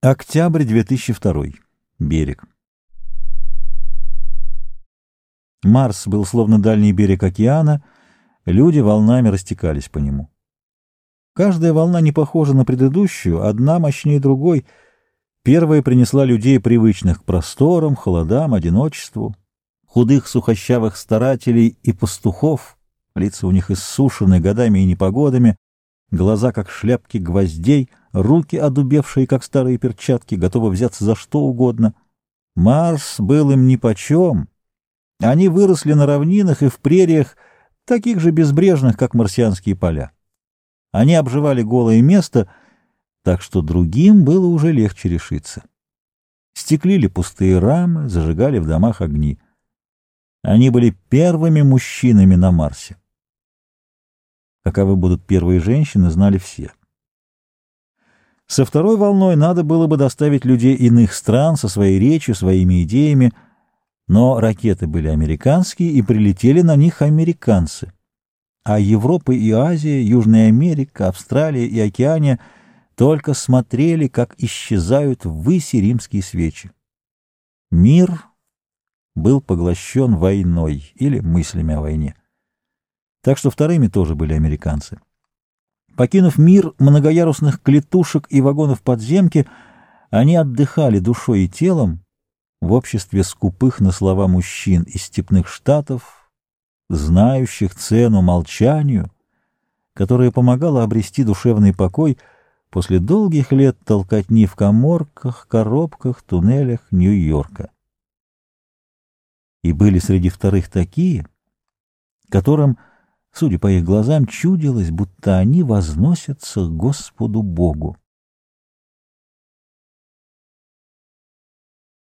Октябрь 2002. Берег. Марс был словно дальний берег океана, люди волнами растекались по нему. Каждая волна не похожа на предыдущую, одна мощнее другой. Первая принесла людей, привычных к просторам, холодам, одиночеству, худых сухощавых старателей и пастухов, лица у них иссушены годами и непогодами, глаза как шляпки гвоздей, руки одубевшие, как старые перчатки, готовы взяться за что угодно. Марс был им нипочем. Они выросли на равнинах и в прериях, таких же безбрежных, как марсианские поля. Они обживали голое место, так что другим было уже легче решиться. Стеклили пустые рамы, зажигали в домах огни. Они были первыми мужчинами на Марсе. Каковы будут первые женщины, знали все. Со второй волной надо было бы доставить людей иных стран со своей речью, своими идеями, но ракеты были американские, и прилетели на них американцы. А Европа и Азия, Южная Америка, Австралия и Океания только смотрели, как исчезают ввыси римские свечи. Мир был поглощен войной или мыслями о войне. Так что вторыми тоже были американцы. Покинув мир многоярусных клетушек и вагонов подземки, они отдыхали душой и телом в обществе скупых на слова мужчин из степных штатов, знающих цену молчанию, которое помогало обрести душевный покой после долгих лет толкотни в коморках, коробках, туннелях Нью-Йорка. И были среди вторых такие, которым Судя по их глазам, чудилось, будто они возносятся к Господу Богу.